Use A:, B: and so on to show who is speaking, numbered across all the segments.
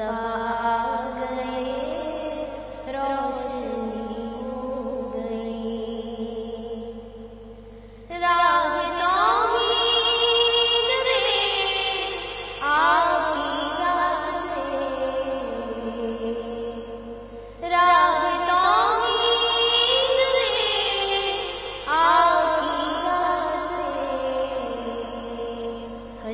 A: the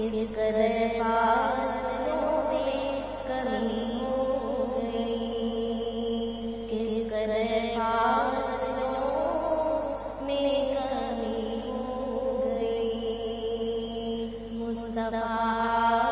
A: किस कदर फासलों में कमी हो गई? किस कदर फासलों में कमी हो गई? मुस्तफ़ा